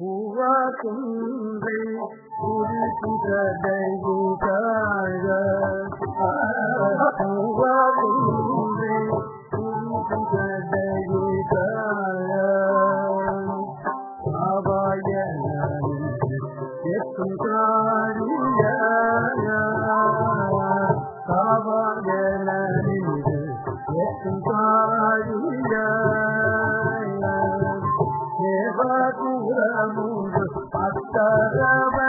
هو قلبي قلت لديه كايا هو قلبي قلت لديه كايا أبايا يسكن كاريا أبايا يسكن كاريا தேவகுரமுண்டு அத்தரவகுல